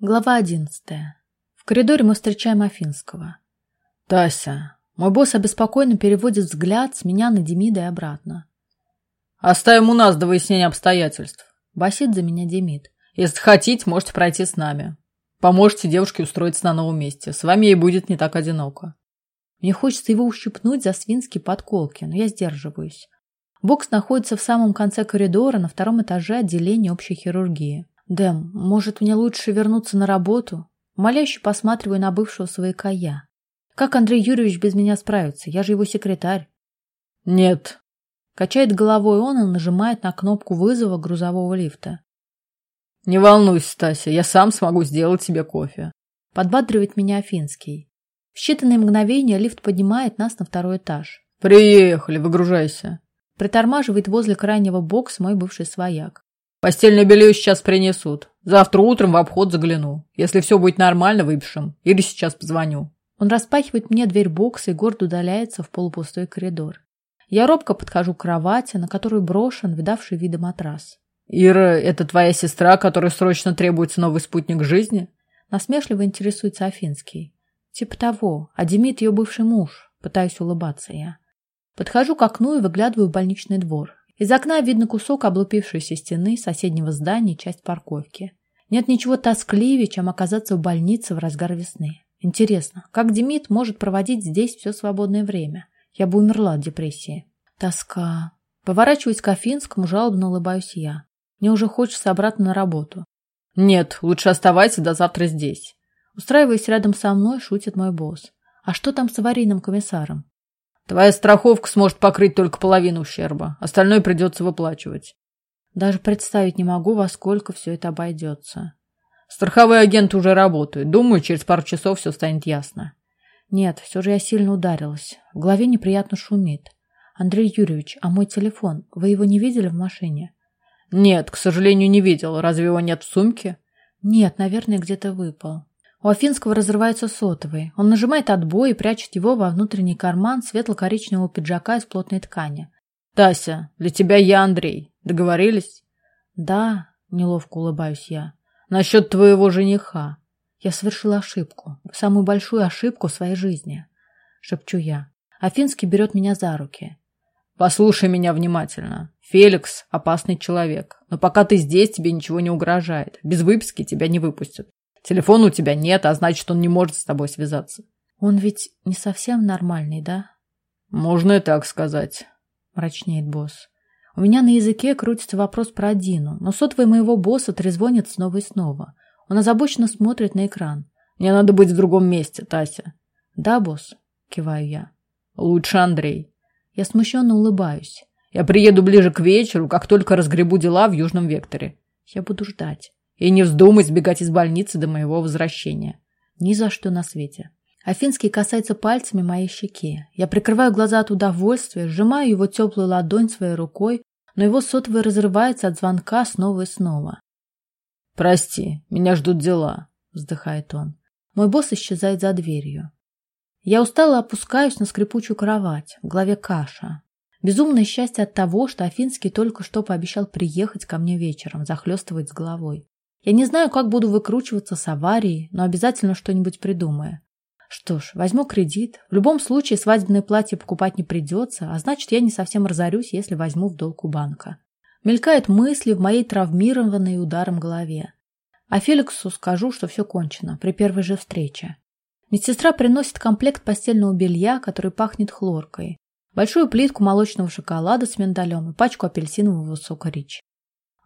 Глава одиннадцатая. В коридоре мы встречаем Афинского. «Тася!» Мой босс обеспокоенно переводит взгляд с меня на Демида и обратно. «Оставим у нас до выяснения обстоятельств», — басит за меня Демид. «Если хотите, можете пройти с нами. Поможете девушке устроиться на новом месте. С вами ей будет не так одиноко». Мне хочется его ущипнуть за свинские подколки, но я сдерживаюсь. Бокс находится в самом конце коридора на втором этаже отделения общей хирургии. Дэм, может, мне лучше вернуться на работу? Моляще посматриваю на бывшего свояка я. Как Андрей Юрьевич без меня справится? Я же его секретарь. Нет. Качает головой он и нажимает на кнопку вызова грузового лифта. Не волнуйся, Стася, я сам смогу сделать тебе кофе. Подбадривает меня Афинский. В считанные мгновения лифт поднимает нас на второй этаж. Приехали, выгружайся. Притормаживает возле крайнего бокса мой бывший свояк. Постельное белье сейчас принесут. Завтра утром в обход загляну. Если все будет нормально, выпишем. Или сейчас позвоню. Он распахивает мне дверь бокса и гордо удаляется в полупустой коридор. Я робко подхожу к кровати, на которую брошен видавший виды матрас. «Ира, это твоя сестра, которой срочно требуется новый спутник жизни?» Насмешливо интересуется Афинский. Типа того. А Демид ее бывший муж. Пытаюсь улыбаться я. Подхожу к окну и выглядываю в больничный двор. Из окна видно кусок облупившейся стены соседнего здания и часть парковки. Нет ничего тоскливее, чем оказаться в больнице в разгар весны. Интересно, как Демид может проводить здесь все свободное время? Я бы умерла от депрессии. Тоска. Поворачиваюсь к Афинскому, жалобно улыбаюсь я. Мне уже хочется обратно на работу. Нет, лучше оставайся до завтра здесь. Устраиваясь рядом со мной, шутит мой босс. А что там с аварийным комиссаром? Твоя страховка сможет покрыть только половину ущерба. Остальное придется выплачивать. Даже представить не могу, во сколько все это обойдется. Страховые агенты уже работают. Думаю, через пару часов все станет ясно. Нет, все же я сильно ударилась. В голове неприятно шумит. Андрей Юрьевич, а мой телефон, вы его не видели в машине? Нет, к сожалению, не видел. Разве его нет в сумке? Нет, наверное, где-то выпал. У Афинского разрывается сотовый. Он нажимает отбой и прячет его во внутренний карман светло-коричневого пиджака из плотной ткани. «Тася, для тебя я Андрей. Договорились?» «Да», — неловко улыбаюсь я. «Насчет твоего жениха». «Я совершила ошибку. Самую большую ошибку в своей жизни», — шепчу я. Афинский берет меня за руки. «Послушай меня внимательно. Феликс — опасный человек. Но пока ты здесь, тебе ничего не угрожает. Без выписки тебя не выпустят. Телефона у тебя нет, а значит, он не может с тобой связаться. Он ведь не совсем нормальный, да? Можно и так сказать, мрачнеет босс. У меня на языке крутится вопрос про Дину, но сотовый моего босса трезвонит снова и снова. Он озабоченно смотрит на экран. Мне надо быть в другом месте, Тася. Да, босс, киваю я. Лучше Андрей. Я смущенно улыбаюсь. Я приеду ближе к вечеру, как только разгребу дела в Южном Векторе. Я буду ждать. И не вздумай сбегать из больницы до моего возвращения. Ни за что на свете. Афинский касается пальцами моей щеки. Я прикрываю глаза от удовольствия, сжимаю его теплую ладонь своей рукой, но его сотовый разрывается от звонка снова и снова. «Прости, меня ждут дела», — вздыхает он. Мой босс исчезает за дверью. Я устало опускаюсь на скрипучую кровать, в голове каша. Безумное счастье от того, что Афинский только что пообещал приехать ко мне вечером, захлестывать с головой. Я не знаю, как буду выкручиваться с аварией, но обязательно что-нибудь придумаю. Что ж, возьму кредит. В любом случае свадебное платье покупать не придется, а значит, я не совсем разорюсь, если возьму в долг у банка. Мелькают мысли в моей травмированной ударом голове. А Феликсу скажу, что все кончено, при первой же встрече. Медсестра приносит комплект постельного белья, который пахнет хлоркой, большую плитку молочного шоколада с миндалем и пачку апельсинового сока рич.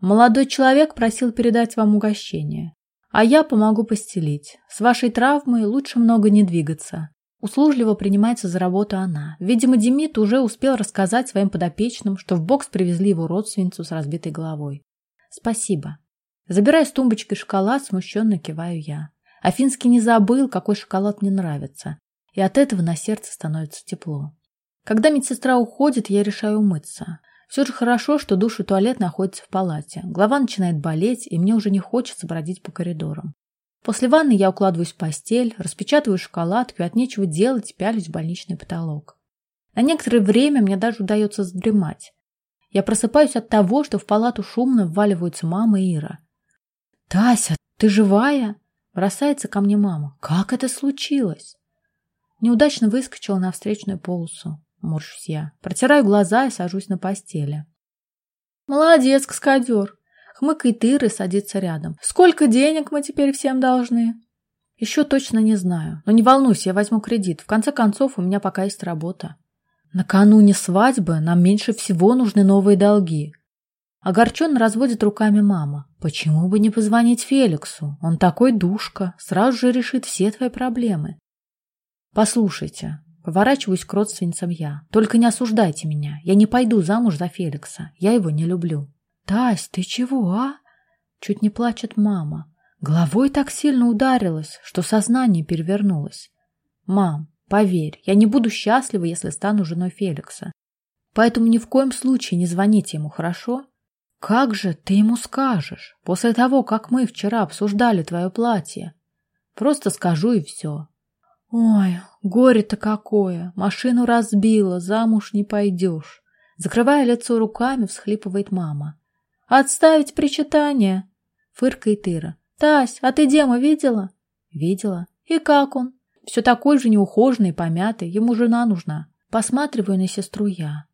Молодой человек просил передать вам угощение. А я помогу постелить. С вашей травмой лучше много не двигаться. Услужливо принимается за работу она. Видимо, Демид уже успел рассказать своим подопечным, что в бокс привезли его родственницу с разбитой головой. Спасибо. Забирая с тумбочки шоколад, смущенно киваю я. Афинский не забыл, какой шоколад мне нравится. И от этого на сердце становится тепло. Когда медсестра уходит, я решаю умыться. Все же хорошо, что душ и туалет находятся в палате. Голова начинает болеть, и мне уже не хочется бродить по коридорам. После ванны я укладываюсь в постель, распечатываю шоколадку и от нечего делать пялюсь в больничный потолок. На некоторое время мне даже удается задремать. Я просыпаюсь от того, что в палату шумно вваливаются мама и Ира. «Тася, ты живая?» Бросается ко мне мама. Как это случилось? Неудачно выскочила на встречную полосу. Морщусь я. Протираю глаза и сажусь на постели. Молодец, каскадер. Хмыкает Ира и садится рядом. Сколько денег мы теперь всем должны? Еще точно не знаю. Но не волнуйся, я возьму кредит. В конце концов, у меня пока есть работа. Накануне свадьбы нам меньше всего нужны новые долги. Огорченно разводит руками мама. Почему бы не позвонить Феликсу? Он такой душка, сразу же решит все твои проблемы. Послушайте, поворачиваюсь к родственницам я. Только не осуждайте меня. Я не пойду замуж за Феликса. Я его не люблю. Тась, ты чего, а? Чуть не плачет мама. Головой так сильно ударилась, что сознание перевернулось. Мам, поверь, я не буду счастлива, если стану женой Феликса. Поэтому ни в коем случае не звоните ему, хорошо? Как же ты ему скажешь, после того, как мы вчера обсуждали твое платье? Просто скажу и все. Ой, горе-то какое! Машину разбила, замуж не пойдешь. Закрывая лицо руками, всхлипывает мама. Отставить причитание! Фыркает Ира. Тась, а ты Дема видела? Видела. И как он? Все такой же неухоженный, помятый. Ему жена нужна. Посматриваю на сестру я.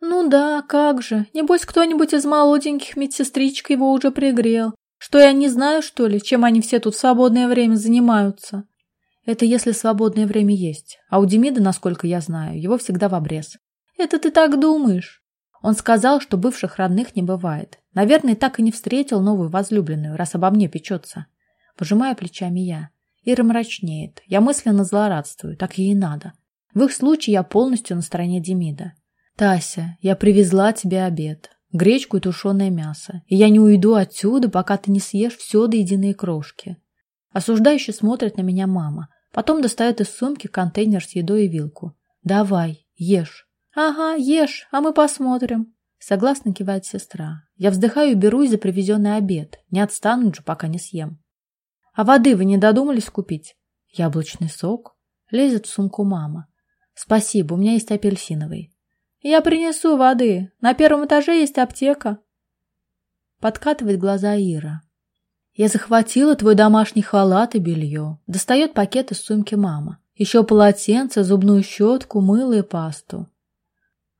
Ну да, как же. Небось, кто-нибудь из молоденьких медсестричек его уже пригрел. Что я не знаю, что ли, чем они все тут в свободное время занимаются? Это если свободное время есть. А у Демида, насколько я знаю, его всегда в обрез. Это ты так думаешь? Он сказал, что бывших родных не бывает. Наверное, так и не встретил новую возлюбленную, раз обо мне печется. Пожимая плечами я. Ира мрачнеет. Я мысленно злорадствую. Так ей надо. В их случае я полностью на стороне Демида. «Тася, я привезла тебе обед. Гречку и тушеное мясо. И я не уйду отсюда, пока ты не съешь все до единой крошки». Осуждающе смотрит на меня мама. Потом достает из сумки контейнер с едой и вилку. «Давай, ешь». «Ага, ешь, а мы посмотрим». Согласно кивает сестра. Я вздыхаю и берусь за привезенный обед. Не отстанут же, пока не съем. «А воды вы не додумались купить?» «Яблочный сок?» Лезет в сумку мама. «Спасибо, у меня есть апельсиновый. «Я принесу воды. На первом этаже есть аптека». Подкатывает глаза Ира. «Я захватила твой домашний халат и белье». Достает пакет из сумки мама. Еще полотенце, зубную щетку, мыло и пасту.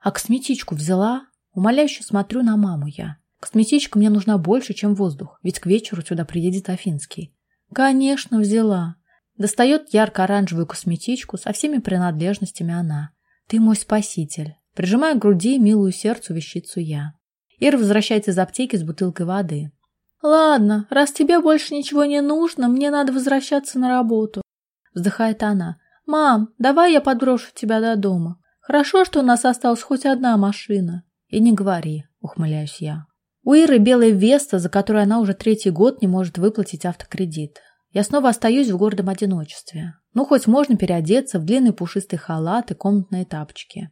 «А косметичку взяла?» Умоляюще смотрю на маму я. Косметичка мне нужна больше, чем воздух, ведь к вечеру сюда приедет Афинский. Конечно, взяла. Достает ярко-оранжевую косметичку со всеми принадлежностями она. Ты мой спаситель. Прижимая к груди милую сердцу вещицу я. Ира возвращается из аптеки с бутылкой воды. «Ладно, раз тебе больше ничего не нужно, мне надо возвращаться на работу», вздыхает она. «Мам, давай я подброшу тебя до дома. Хорошо, что у нас осталась хоть одна машина». «И не говори», ухмыляюсь я. У Иры белая Веста, за которую она уже третий год не может выплатить автокредит. Я снова остаюсь в гордом одиночестве. Ну, хоть можно переодеться в длинный пушистый халат и комнатные тапочки.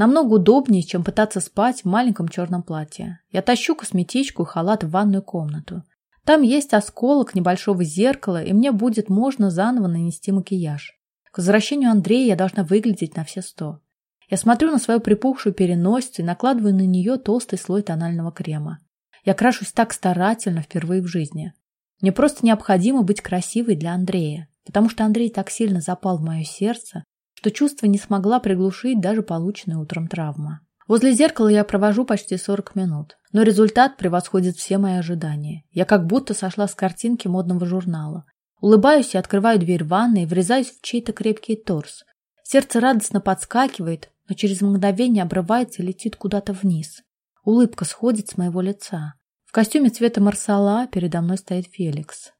Намного удобнее, чем пытаться спать в маленьком черном платье. Я тащу косметичку и халат в ванную комнату. Там есть осколок небольшого зеркала, и мне будет можно заново нанести макияж. К возвращению Андрея я должна выглядеть на все сто. Я смотрю на свою припухшую переносицу и накладываю на нее толстый слой тонального крема. Я крашусь так старательно впервые в жизни. Мне просто необходимо быть красивой для Андрея, потому что Андрей так сильно запал в мое сердце, что чувство не смогла приглушить даже полученная утром травма. Возле зеркала я провожу почти 40 минут, но результат превосходит все мои ожидания. Я как будто сошла с картинки модного журнала. Улыбаюсь и открываю дверь ванной врезаюсь в чей-то крепкий торс. Сердце радостно подскакивает, но через мгновение обрывается и летит куда-то вниз. Улыбка сходит с моего лица. В костюме цвета марсала передо мной стоит Феликс.